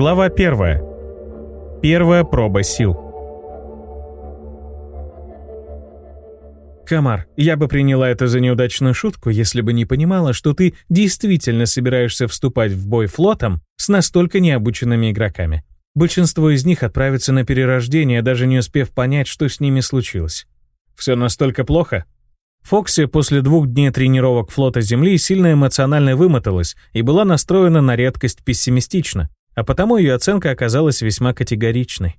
Глава первая. Первая проба сил. Камар, я бы приняла это за неудачную шутку, если бы не понимала, что ты действительно собираешься вступать в бой флотом с настолько необученными игроками. Большинство из них отправятся на перерождение, даже не успев понять, что с ними случилось. Все настолько плохо? Фокси после двух дней тренировок флота Земли сильно эмоционально вымоталась и была настроена на редкость пессимистично, а потому ее оценка оказалась весьма категоричной.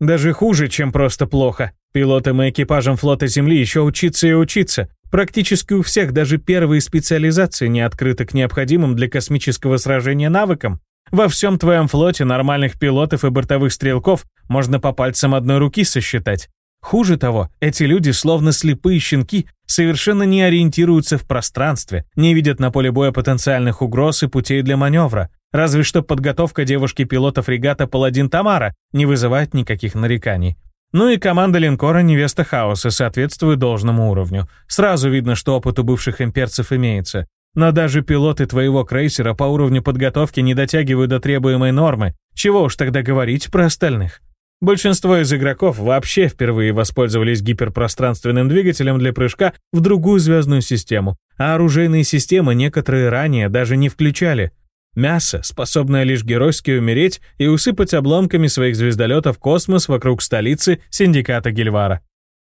Даже хуже, чем просто плохо. Пилотам и экипажам флота Земли еще учиться и учиться. Практически у всех даже первые специализации не открыты к необходимым для космического сражения навыкам. Во всем твоем флоте нормальных пилотов и бортовых стрелков можно по пальцам одной руки сосчитать. Хуже того, эти люди, словно слепые щенки, совершенно не ориентируются в пространстве, не видят на поле боя потенциальных угроз и путей для маневра. Разве что подготовка девушки-пилота фрегата «Паладин Тамара» не вызывает никаких нареканий. Ну и команда линкора «Невеста Хаоса» соответствует должному уровню. Сразу видно, что опыт у бывших имперцев имеется. Но даже пилоты твоего крейсера по уровню подготовки не дотягивают до требуемой нормы. Чего уж тогда говорить про остальных? Большинство из игроков вообще впервые воспользовались гиперпространственным двигателем для прыжка в другую звездную систему, а оружейные системы некоторые ранее даже не включали. Мясо, способное лишь геройски умереть и усыпать обломками своих звездолетов космос вокруг столицы синдиката Гильвара.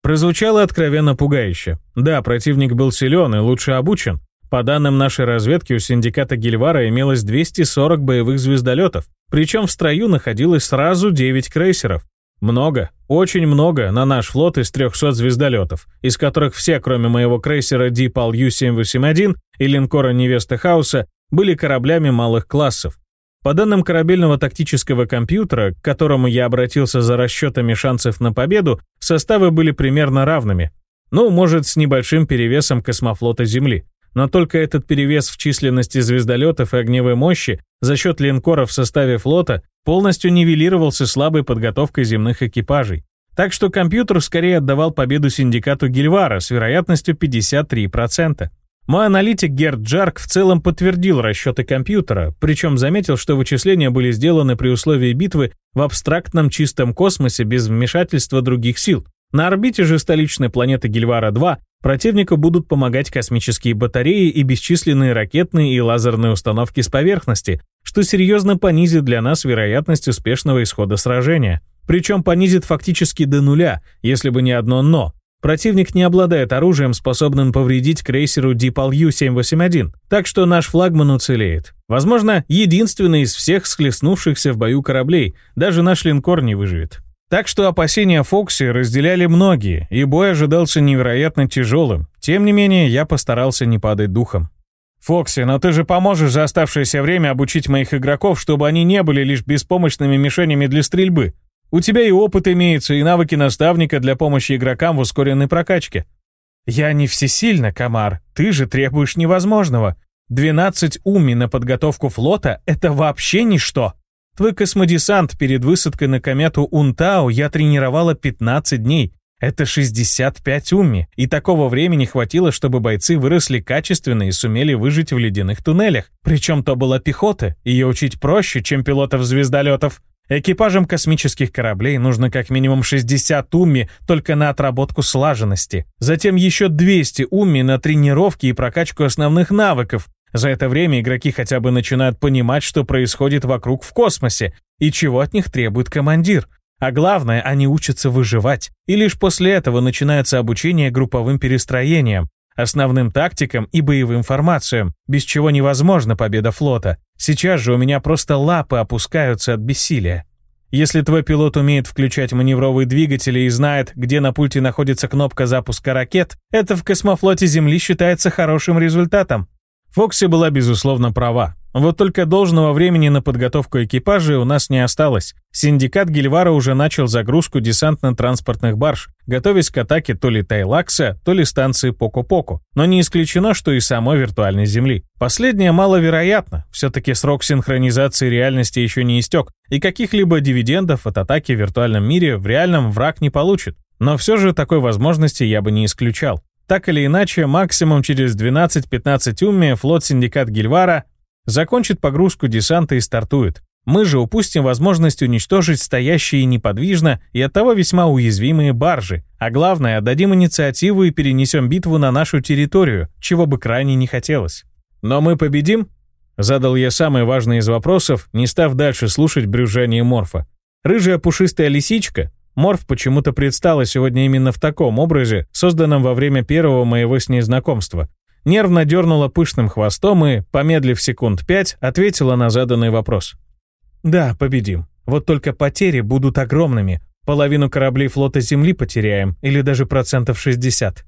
Прозвучало откровенно пугающе. Да, противник был силен и лучше обучен. По данным нашей разведки, у синдиката Гильвара имелось 240 боевых звездолетов, причем в строю находилось сразу 9 крейсеров. Много, очень много на наш флот из 300 звездолетов, из которых все, кроме моего крейсера Дипал Ю-781 и линкора Невеста Хауса, были кораблями малых классов. По данным корабельного тактического компьютера, к которому я обратился за расчетами шансов на победу, составы были примерно равными. Ну, может, с небольшим перевесом космофлота Земли. Но только этот перевес в численности звездолетов и огневой мощи за счет линкоров в составе флота полностью нивелировался слабой подготовкой земных экипажей. Так что компьютер скорее отдавал победу синдикату Гильвара с вероятностью 53%. Мой аналитик Герд Джарк в целом подтвердил расчеты компьютера, причем заметил, что вычисления были сделаны при условии битвы в абстрактном чистом космосе без вмешательства других сил. На орбите же столичной планеты Гильвара-2 Противнику будут помогать космические батареи и бесчисленные ракетные и лазерные установки с поверхности, что серьезно понизит для нас вероятность успешного исхода сражения. Причем понизит фактически до нуля, если бы не одно «но». Противник не обладает оружием, способным повредить крейсеру Дипал Ю-781, так что наш флагман уцелеет. Возможно, единственный из всех схлестнувшихся в бою кораблей, даже наш линкор не выживет. Так что опасения Фокси разделяли многие, и бой ожидался невероятно тяжелым. Тем не менее, я постарался не падать духом. «Фокси, но ты же поможешь за оставшееся время обучить моих игроков, чтобы они не были лишь беспомощными мишенями для стрельбы. У тебя и опыт имеется, и навыки наставника для помощи игрокам в ускоренной прокачке». «Я не всесильна, Камар, ты же требуешь невозможного. 12 уми на подготовку флота — это вообще ничто!» Твой космодесант перед высадкой на комету Унтау я тренировала 15 дней. Это 65 умми, и такого времени хватило, чтобы бойцы выросли качественно и сумели выжить в ледяных туннелях. Причем то была пехота, ее учить проще, чем пилотов звездолетов. Экипажам космических кораблей нужно как минимум 60 умми только на отработку слаженности. Затем еще 200 умми на тренировки и прокачку основных навыков, за это время игроки хотя бы начинают понимать, что происходит вокруг в космосе и чего от них требует командир. А главное, они учатся выживать. И лишь после этого начинается обучение групповым перестроениям, основным тактикам и боевым формациям, без чего невозможна победа флота. Сейчас же у меня просто лапы опускаются от бессилия. Если твой пилот умеет включать маневровые двигатели и знает, где на пульте находится кнопка запуска ракет, это в космофлоте Земли считается хорошим результатом. Фокси была, безусловно, права. Вот только должного времени на подготовку экипажа у нас не осталось. Синдикат Гильвара уже начал загрузку десантно-транспортных барж, готовясь к атаке то ли Тайлакса, то ли станции Поко-Поко. Но не исключено, что и самой виртуальной Земли. Последнее маловероятно. Все-таки срок синхронизации реальности еще не истек, и каких-либо дивидендов от атаки в виртуальном мире в реальном враг не получит. Но все же такой возможности я бы не исключал. Так или иначе, максимум через 12-15 умми флот Синдиката Гильвара закончит погрузку десанта и стартует. Мы же упустим возможность уничтожить стоящие неподвижно и оттого весьма уязвимые баржи, а главное, отдадим инициативу и перенесем битву на нашу территорию, чего бы крайне не хотелось. Но мы победим? Задал я самый важный из вопросов, не став дальше слушать брюзжание Морфа. Рыжая пушистая лисичка, Морф почему-то предстала сегодня именно в таком образе, созданном во время первого моего с ней знакомства. Нервно дернула пышным хвостом и, помедлив секунд пять, ответила на заданный вопрос. Да, победим. Вот только потери будут огромными. Половину кораблей флота Земли потеряем, или даже процентов 60.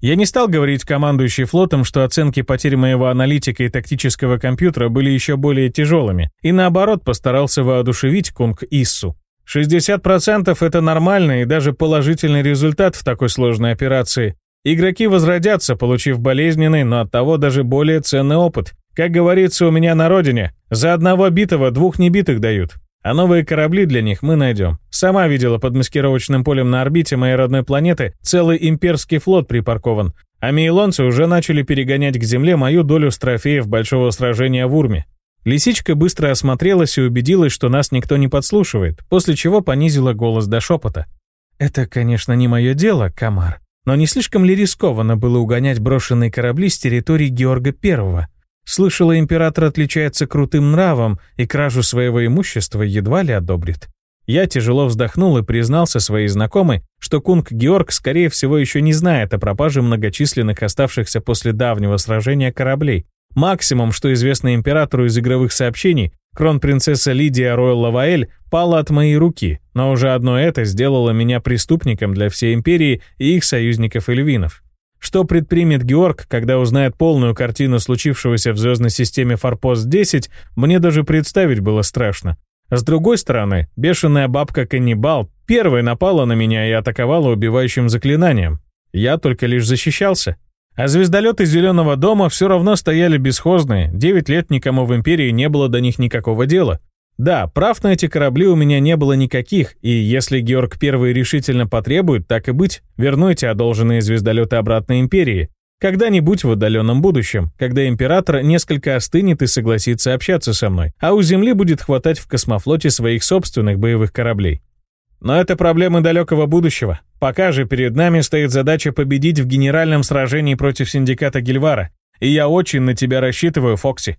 Я не стал говорить командующий флотом, что оценки потерь моего аналитика и тактического компьютера были еще более тяжелыми, и наоборот постарался воодушевить Кунг Иссу. 60% это нормальный и даже положительный результат в такой сложной операции. Игроки возродятся, получив болезненный, но оттого даже более ценный опыт, как говорится у меня на родине, за одного битого двух небитых дают. А новые корабли для них мы найдем. Сама видела под маскировочным полем на орбите моей родной планеты целый имперский флот припаркован. А мейлонцы уже начали перегонять к земле мою долю с трофеев большого сражения в Урме. Лисичка быстро осмотрелась и убедилась, что нас никто не подслушивает, после чего понизила голос до шепота. «Это, конечно, не мое дело, Камар, но не слишком ли рискованно было угонять брошенные корабли с территории Георга Первого? Слышала, император отличается крутым нравом и кражу своего имущества едва ли одобрит. Я тяжело вздохнул и признался своей знакомой, что кунг Георг, скорее всего, еще не знает о пропаже многочисленных оставшихся после давнего сражения кораблей. Максимум, что известно императору из игровых сообщений, кронпринцесса Лидия Ройл Лаваэль пала от моей руки, но уже одно это сделало меня преступником для всей империи и их союзников-эльвинов. Что предпримет Георг, когда узнает полную картину случившегося в звездной системе Форпост-10, мне даже представить было страшно. С другой стороны, бешеная бабка-каннибал первой напала на меня и атаковала убивающим заклинанием. Я только лишь защищался. А звездолеты Зеленого дома все равно стояли бесхозные, девять лет никому в Империи не было до них никакого дела. Да, прав на эти корабли у меня не было никаких, и если Георг Первый решительно потребует, так и быть, верну эти одолженные звездолеты обратно Империи. Когда-нибудь в отдаленном будущем, когда Император несколько остынет и согласится общаться со мной, а у Земли будет хватать в космофлоте своих собственных боевых кораблей. Но это проблемы далекого будущего. Пока же перед нами стоит задача победить в генеральном сражении против синдиката Гильвара, и я очень на тебя рассчитываю, Фокси.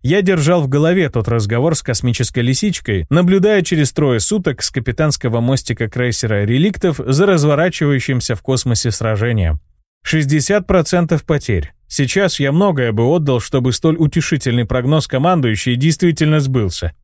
Я держал в голове тот разговор с космической лисичкой, наблюдая через трое суток с капитанского мостика крейсера «Реликтов» за разворачивающимся в космосе сражением. 60% потерь. Сейчас я многое бы отдал, чтобы столь утешительный прогноз командующий действительно сбылся.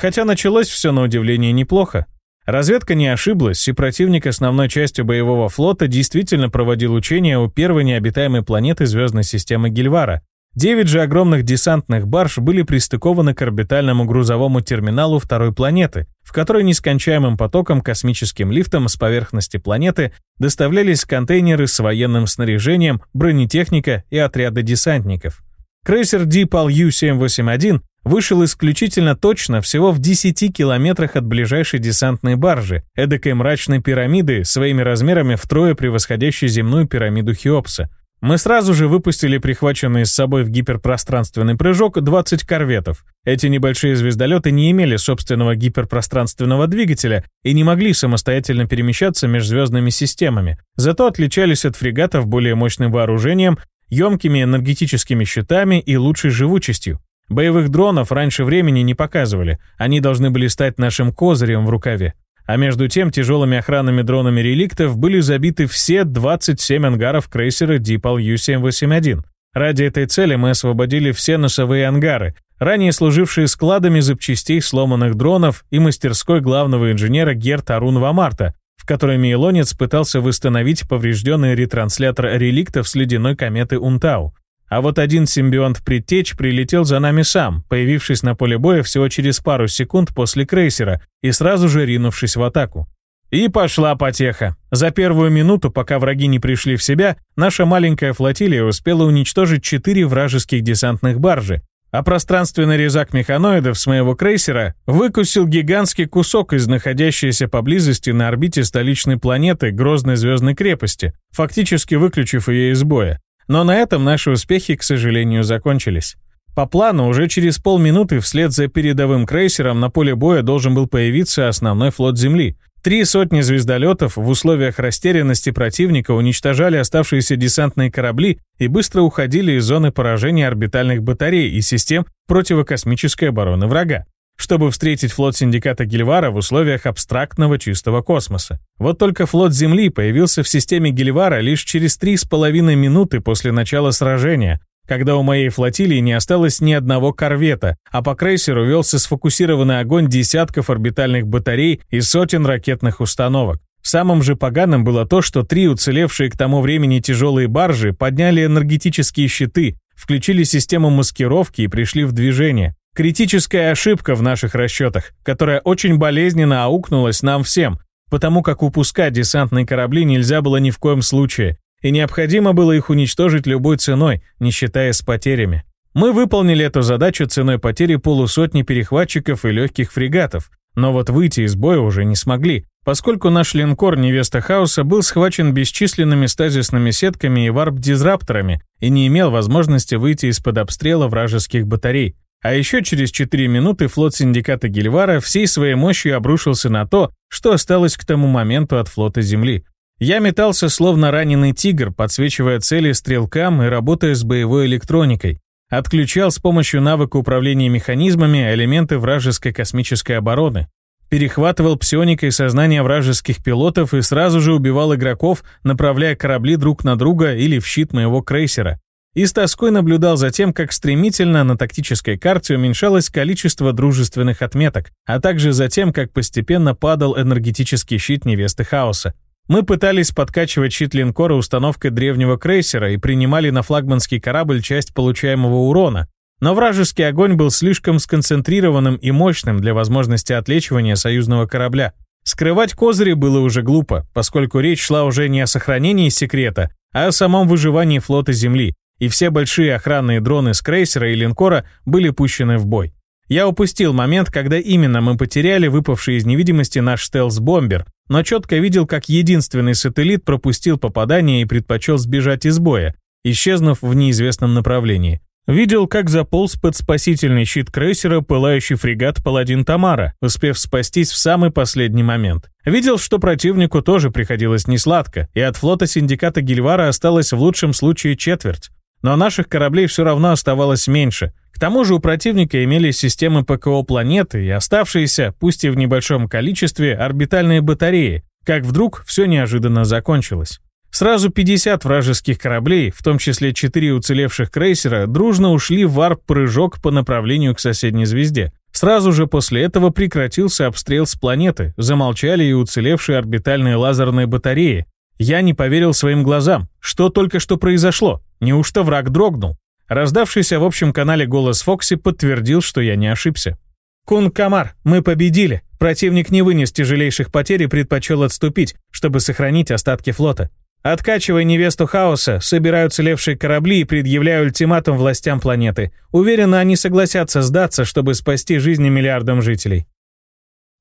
Хотя началось все на удивление неплохо. Разведка не ошиблась, и противник основной частью боевого флота действительно проводил учения у первой необитаемой планеты звездной системы Гильвара, Девять же огромных десантных барж были пристыкованы к орбитальному грузовому терминалу второй планеты, в которой нескончаемым потоком космическим лифтом с поверхности планеты доставлялись контейнеры с военным снаряжением, бронетехника и отряды десантников. Крейсер Дипал Ю-781 вышел исключительно точно всего в 10 километрах от ближайшей десантной баржи, эдакой мрачной пирамиды, своими размерами втрое превосходящей земную пирамиду Хеопса – мы сразу же выпустили прихваченные с собой в гиперпространственный прыжок 20 корветов. Эти небольшие звездолеты не имели собственного гиперпространственного двигателя и не могли самостоятельно перемещаться между звездными системами, зато отличались от фрегатов более мощным вооружением, емкими энергетическими щитами и лучшей живучестью. Боевых дронов раньше времени не показывали, они должны были стать нашим козырем в рукаве. А между тем тяжелыми охранными дронами реликтов были забиты все 27 ангаров крейсера Дипал Ю-781. Ради этой цели мы освободили все носовые ангары, ранее служившие складами запчастей сломанных дронов и мастерской главного инженера Герта Арун Вамарта, в которой Мейлонец пытался восстановить поврежденный ретранслятор реликтов с ледяной кометы Унтау. А вот один симбионт-предтеч прилетел за нами сам, появившись на поле боя всего через пару секунд после крейсера и сразу же ринувшись в атаку. И пошла потеха. За первую минуту, пока враги не пришли в себя, наша маленькая флотилия успела уничтожить четыре вражеских десантных баржи, а пространственный резак механоидов с моего крейсера выкусил гигантский кусок из находящейся поблизости на орбите столичной планеты Грозной звездной крепости, фактически выключив ее из боя. Но на этом наши успехи, к сожалению, закончились. По плану, уже через полминуты вслед за передовым крейсером на поле боя должен был появиться основной флот Земли. Три сотни звездолетов в условиях растерянности противника уничтожали оставшиеся десантные корабли и быстро уходили из зоны поражения орбитальных батарей и систем противокосмической обороны врага, чтобы встретить флот синдиката Гильвара в условиях абстрактного чистого космоса. Вот только флот Земли появился в системе Гильвара лишь через три с половиной минуты после начала сражения, когда у моей флотилии не осталось ни одного корвета, а по крейсеру велся сфокусированный огонь десятков орбитальных батарей и сотен ракетных установок. Самым же поганым было то, что три уцелевшие к тому времени тяжелые баржи подняли энергетические щиты, включили систему маскировки и пришли в движение. Критическая ошибка в наших расчетах, которая очень болезненно аукнулась нам всем, потому как упускать десантные корабли нельзя было ни в коем случае, и необходимо было их уничтожить любой ценой, не считая с потерями. Мы выполнили эту задачу ценой потери полусотни перехватчиков и легких фрегатов, но вот выйти из боя уже не смогли, поскольку наш линкор «Невеста Хаоса» был схвачен бесчисленными стазисными сетками и варп-дизрапторами и не имел возможности выйти из-под обстрела вражеских батарей. А еще через 4 минуты флот синдиката Гильвара всей своей мощью обрушился на то, что осталось к тому моменту от флота Земли. Я метался словно раненый тигр, подсвечивая цели стрелкам и работая с боевой электроникой. Отключал с помощью навыка управления механизмами элементы вражеской космической обороны. Перехватывал псионикой сознание вражеских пилотов и сразу же убивал игроков, направляя корабли друг на друга или в щит моего крейсера. И с тоской наблюдал за тем, как стремительно на тактической карте уменьшалось количество дружественных отметок, а также за тем, как постепенно падал энергетический щит невесты хаоса. Мы пытались подкачивать щит линкора установкой древнего крейсера и принимали на флагманский корабль часть получаемого урона, но вражеский огонь был слишком сконцентрированным и мощным для возможности отлечивания союзного корабля. Скрывать козыри было уже глупо, поскольку речь шла уже не о сохранении секрета, а о самом выживании флота Земли, и все большие охранные дроны с крейсера и линкора были пущены в бой. Я упустил момент, когда именно мы потеряли выпавший из невидимости наш стелс-бомбер, но четко видел, как единственный сателлит пропустил попадание и предпочел сбежать из боя, исчезнув в неизвестном направлении. Видел, как заполз под спасительный щит крейсера пылающий фрегат «Паладин Тамара», успев спастись в самый последний момент. Видел, что противнику тоже приходилось несладко, и от флота синдиката Гильвара осталось в лучшем случае четверть. Но наших кораблей все равно оставалось меньше, к тому же у противника имелись системы ПКО планеты и оставшиеся, пусть и в небольшом количестве, орбитальные батареи, как вдруг все неожиданно закончилось. Сразу 50 вражеских кораблей, в том числе 4 уцелевших крейсера, дружно ушли в варп-прыжок по направлению к соседней звезде. Сразу же после этого прекратился обстрел с планеты, замолчали и уцелевшие орбитальные лазерные батареи. Я не поверил своим глазам. Что только что произошло? Неужто враг дрогнул? Раздавшийся в общем канале голос Фокси подтвердил, что я не ошибся. «Кун Камар, мы победили. Противник не вынес тяжелейших потерь и предпочел отступить, чтобы сохранить остатки флота. Откачивая невесту хаоса, собираю уцелевшие корабли и предъявляю ультиматум властям планеты. Уверена, они согласятся сдаться, чтобы спасти жизни миллиардам жителей».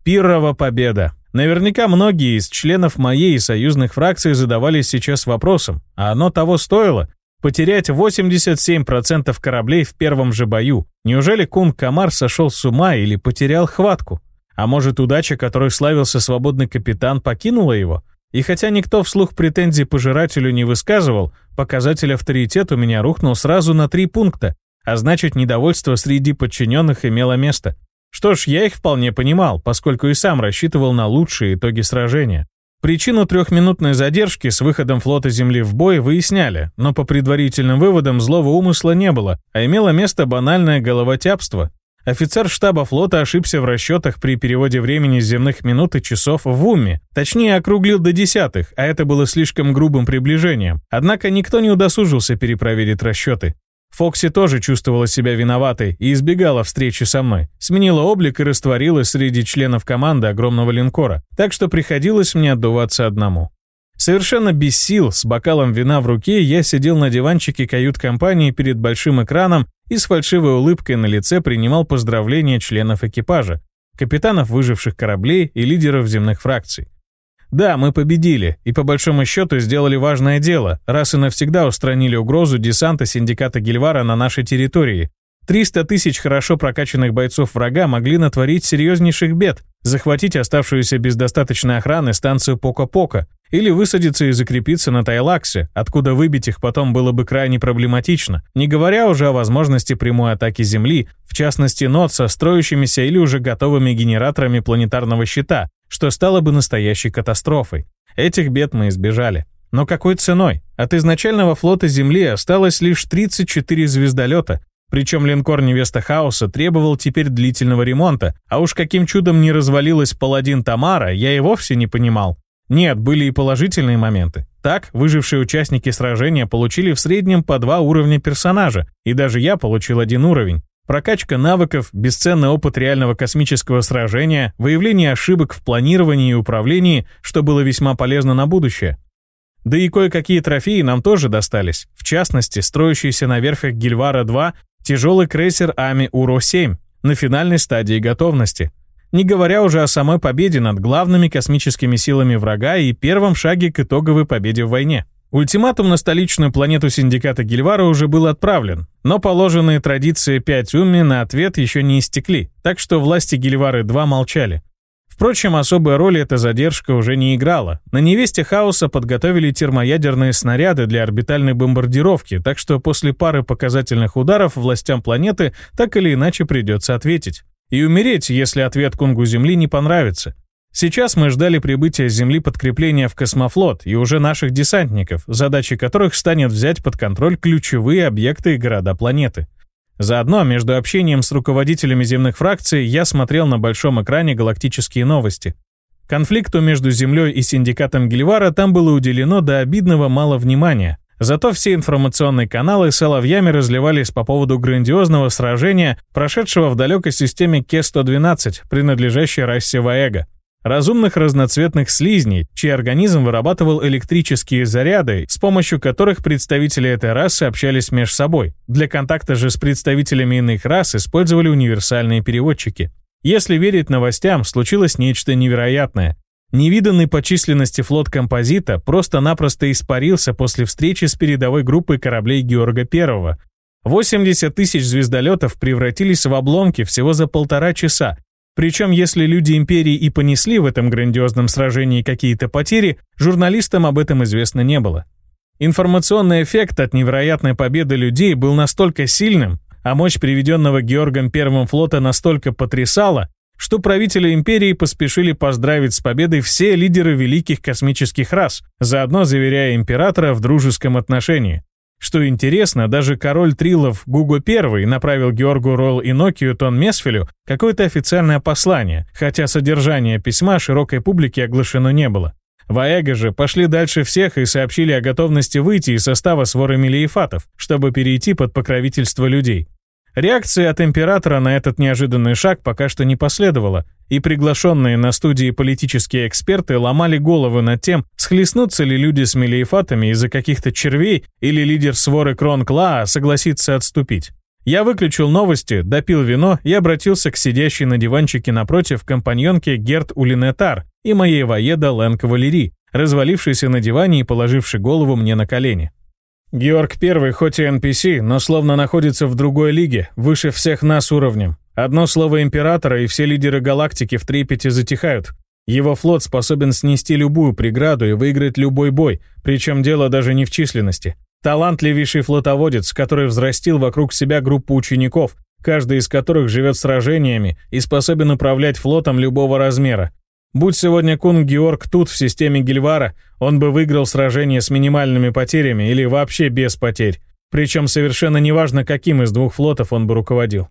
Пиррова победа. Наверняка многие из членов моей и союзных фракций задавались сейчас вопросом, а оно того стоило? Потерять 87% кораблей в первом же бою. Неужели Кун Камар сошел с ума или потерял хватку? А может, удача, которой славился свободный капитан, покинула его? И хотя никто вслух претензий пожирателю не высказывал, показатель авторитет у меня рухнул сразу на три пункта, а значит, недовольство среди подчиненных имело место. Что ж, я их вполне понимал, поскольку и сам рассчитывал на лучшие итоги сражения. Причину трехминутной задержки с выходом флота Земли в бой выясняли, но по предварительным выводам злого умысла не было, а имело место банальное головотяпство. Офицер штаба флота ошибся в расчетах при переводе времени с земных минут и часов в уме, точнее округлил до десятых, а это было слишком грубым приближением. Однако никто не удосужился перепроверить расчеты. Фокси тоже чувствовала себя виноватой и избегала встречи со мной. Сменила облик и растворилась среди членов команды огромного линкора, так что приходилось мне отдуваться одному. Совершенно без сил, с бокалом вина в руке, я сидел на диванчике кают-компании перед большим экраном и с фальшивой улыбкой на лице принимал поздравления членов экипажа, капитанов выживших кораблей и лидеров земных фракций. Да, мы победили, и по большому счету сделали важное дело, раз и навсегда устранили угрозу десанта синдиката Гильвара на нашей территории. 300 тысяч хорошо прокачанных бойцов врага могли натворить серьезнейших бед, захватить оставшуюся без достаточной охраны станцию Поко-Поко или высадиться и закрепиться на Тайлаксе, откуда выбить их потом было бы крайне проблематично, не говоря уже о возможности прямой атаки Земли, в частности нот со строящимися или уже готовыми генераторами планетарного щита, что стало бы настоящей катастрофой. Этих бед мы избежали. Но какой ценой? От изначального флота Земли осталось лишь 34 звездолета, причем линкор «Невеста Хаоса» требовал теперь длительного ремонта, а уж каким чудом не развалилась «Паладин Тамара», я и вовсе не понимал. Нет, были и положительные моменты. Так, выжившие участники сражения получили в среднем по два уровня персонажа, и даже я получил один уровень. Прокачка навыков, бесценный опыт реального космического сражения, выявление ошибок в планировании и управлении, что было весьма полезно на будущее. Да и кое-какие трофеи нам тоже достались. В частности, строящийся на верфях Гильвара-2 тяжелый крейсер Ами Уро-7 на финальной стадии готовности. Не говоря уже о самой победе над главными космическими силами врага и первом шаге к итоговой победе в войне. Ультиматум на столичную планету синдиката Гильвара уже был отправлен, но положенные традиции 5 уми на ответ еще не истекли, так что власти Гильвары-2 молчали. Впрочем, особой роли эта задержка уже не играла. На невесте Хаоса подготовили термоядерные снаряды для орбитальной бомбардировки, так что после пары показательных ударов властям планеты так или иначе придется ответить. И умереть, если ответ Кунгу Земли не понравится. Сейчас мы ждали прибытия с Земли подкрепления в космофлот и уже наших десантников, задачей которых станет взять под контроль ключевые объекты и города планеты. Заодно между общением с руководителями земных фракций я смотрел на большом экране галактические новости. Конфликту между Землей и синдикатом Гильвара там было уделено до обидного мало внимания. Зато все информационные каналы соловьями разливались по поводу грандиозного сражения, прошедшего в далекой системе Ке-112, принадлежащей расе Ваэга. Разумных разноцветных слизней, чей организм вырабатывал электрические заряды, с помощью которых представители этой расы общались между собой. Для контакта же с представителями иных рас использовали универсальные переводчики. Если верить новостям, случилось нечто невероятное. Невиданный по численности флот композита просто-напросто испарился после встречи с передовой группой кораблей Георга I. 80 тысяч звездолетов превратились в обломки всего за полтора часа, причем, если люди Империи и понесли в этом грандиозном сражении какие-то потери, журналистам об этом известно не было. Информационный эффект от невероятной победы людей был настолько сильным, а мощь приведенного Георгом Первым флота настолько потрясала, что правители империи поспешили поздравить с победой все лидеры великих космических рас, заодно заверяя императора в дружеском отношении. Что интересно, даже король Трилов Гуго I направил Георгу Ролл Нокию Тон Месфелю какое-то официальное послание, хотя содержание письма широкой публике оглашено не было. Ваэга же пошли дальше всех и сообщили о готовности выйти из состава своры Мелиефатов, чтобы перейти под покровительство людей. Реакции от императора на этот неожиданный шаг пока что не последовало, и приглашенные на студии политические эксперты ломали головы над тем, схлестнутся ли люди с мелиефатами из-за каких-то червей или лидер своры Крон Клаа согласится отступить. Я выключил новости, допил вино и обратился к сидящей на диванчике напротив компаньонке Герт Улинетар и моей воеда Лэн Кавалери, развалившейся на диване и положившей голову мне на колени. Георг Первый хоть и NPC, но словно находится в другой лиге, выше всех нас уровнем. Одно слово Императора, и все лидеры галактики в трепете затихают. Его флот способен снести любую преграду и выиграть любой бой, причем дело даже не в численности. Талантливейший флотоводец, который взрастил вокруг себя группу учеников, каждый из которых живет сражениями и способен управлять флотом любого размера. Будь сегодня Кунг Георг тут, в системе Гильвара, он бы выиграл сражение с минимальными потерями или вообще без потерь. Причем совершенно неважно, каким из двух флотов он бы руководил.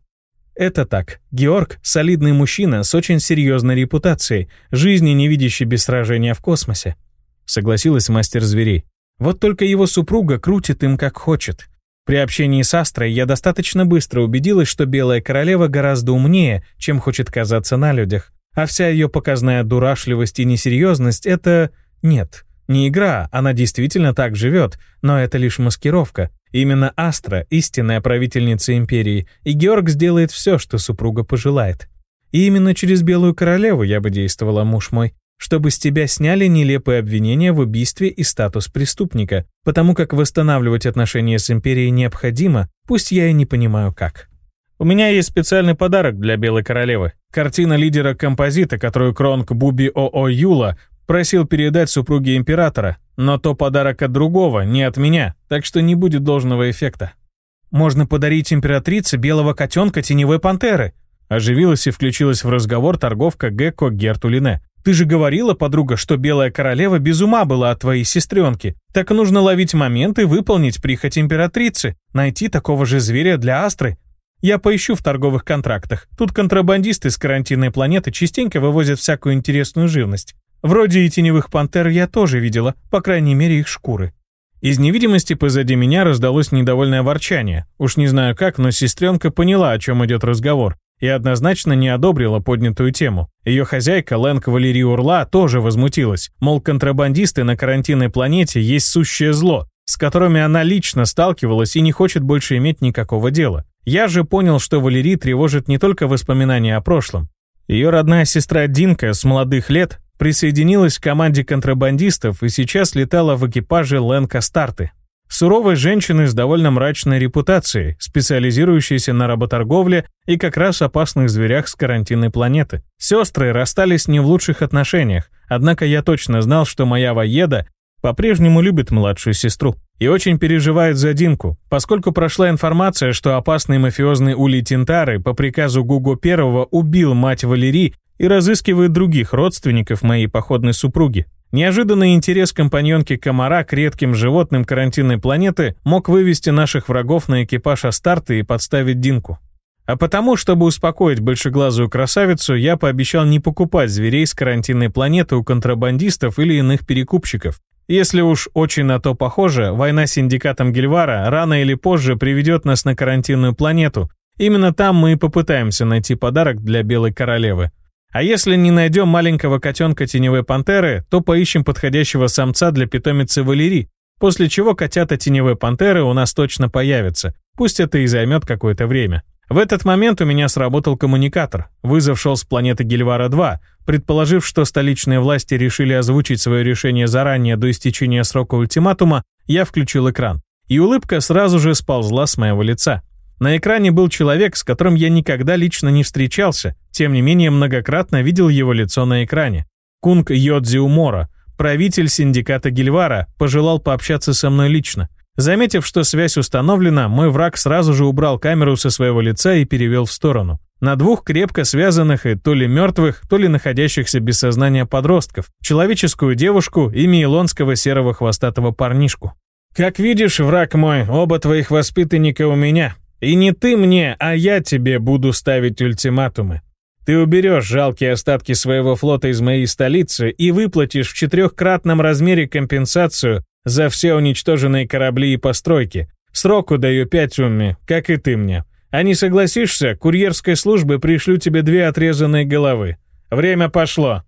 Это так. Георг — солидный мужчина с очень серьезной репутацией, жизни не видящий без сражения в космосе. Согласилась мастер зверей. Вот только его супруга крутит им как хочет. При общении с Астрой я достаточно быстро убедилась, что Белая Королева гораздо умнее, чем хочет казаться на людях. А вся ее показная дурашливость и несерьезность — это... Нет, не игра, она действительно так живет, но это лишь маскировка. Именно Астра — истинная правительница Империи, и Георг сделает все, что супруга пожелает. И именно через Белую Королеву я бы действовала, муж мой, чтобы с тебя сняли нелепые обвинения в убийстве и статус преступника, потому как восстанавливать отношения с Империей необходимо, пусть я и не понимаю как. У меня есть специальный подарок для Белой Королевы. Картина лидера композита, которую Кронг Буби ОО Юла просил передать супруге императора, но то подарок от другого, не от меня, так что не будет должного эффекта. Можно подарить императрице белого котенка теневой пантеры. Оживилась и включилась в разговор торговка Гекко Гертулине. Ты же говорила, подруга, что белая королева без ума была от твоей сестренки. Так нужно ловить момент и выполнить прихоть императрицы, найти такого же зверя для Астры. Я поищу в торговых контрактах. Тут контрабандисты с карантинной планеты частенько вывозят всякую интересную живность. Вроде и теневых пантер я тоже видела, по крайней мере их шкуры. Из невидимости позади меня раздалось недовольное ворчание. Уж не знаю как, но сестренка поняла, о чем идет разговор, и однозначно не одобрила поднятую тему. Ее хозяйка Лэнг Валерий Урла тоже возмутилась, мол, контрабандисты на карантинной планете есть сущее зло, с которыми она лично сталкивалась и не хочет больше иметь никакого дела. Я же понял, что Валерий тревожит не только воспоминания о прошлом. Ее родная сестра Динка с молодых лет присоединилась к команде контрабандистов и сейчас летала в экипаже Ленка Старты. Суровой женщины с довольно мрачной репутацией, специализирующейся на работорговле и как раз опасных зверях с карантинной планеты. Сестры расстались не в лучших отношениях, однако я точно знал, что моя воеда по-прежнему любит младшую сестру и очень переживает за Динку, поскольку прошла информация, что опасный мафиозный Ули Тинтары по приказу Гуго Первого убил мать Валерии и разыскивает других родственников моей походной супруги. Неожиданный интерес компаньонки комара к редким животным карантинной планеты мог вывести наших врагов на экипаж Астарты и подставить Динку. А потому, чтобы успокоить большеглазую красавицу, я пообещал не покупать зверей с карантинной планеты у контрабандистов или иных перекупщиков. Если уж очень на то похоже, война с синдикатом Гельвара рано или позже приведет нас на карантинную планету. Именно там мы и попытаемся найти подарок для Белой Королевы. А если не найдем маленького котенка теневой пантеры, то поищем подходящего самца для питомицы Валерии, после чего котята теневой пантеры у нас точно появятся, пусть это и займет какое-то время. В этот момент у меня сработал коммуникатор. Вызов шел с планеты Гельвара-2. Предположив, что столичные власти решили озвучить свое решение заранее до истечения срока ультиматума, я включил экран. И улыбка сразу же сползла с моего лица. На экране был человек, с которым я никогда лично не встречался, тем не менее многократно видел его лицо на экране. Кунг Йодзи Умора, правитель синдиката Гильвара, пожелал пообщаться со мной лично. Заметив, что связь установлена, мой враг сразу же убрал камеру со своего лица и перевел в сторону. На двух крепко связанных и то ли мертвых, то ли находящихся без сознания подростков, человеческую девушку и мейлонского серого хвостатого парнишку. «Как видишь, враг мой, оба твоих воспитанника у меня. И не ты мне, а я тебе буду ставить ультиматумы. Ты уберешь жалкие остатки своего флота из моей столицы и выплатишь в четырехкратном размере компенсацию за все уничтоженные корабли и постройки. Сроку даю пять умми, как и ты мне. А не согласишься, курьерской службы пришлю тебе две отрезанные головы. Время пошло.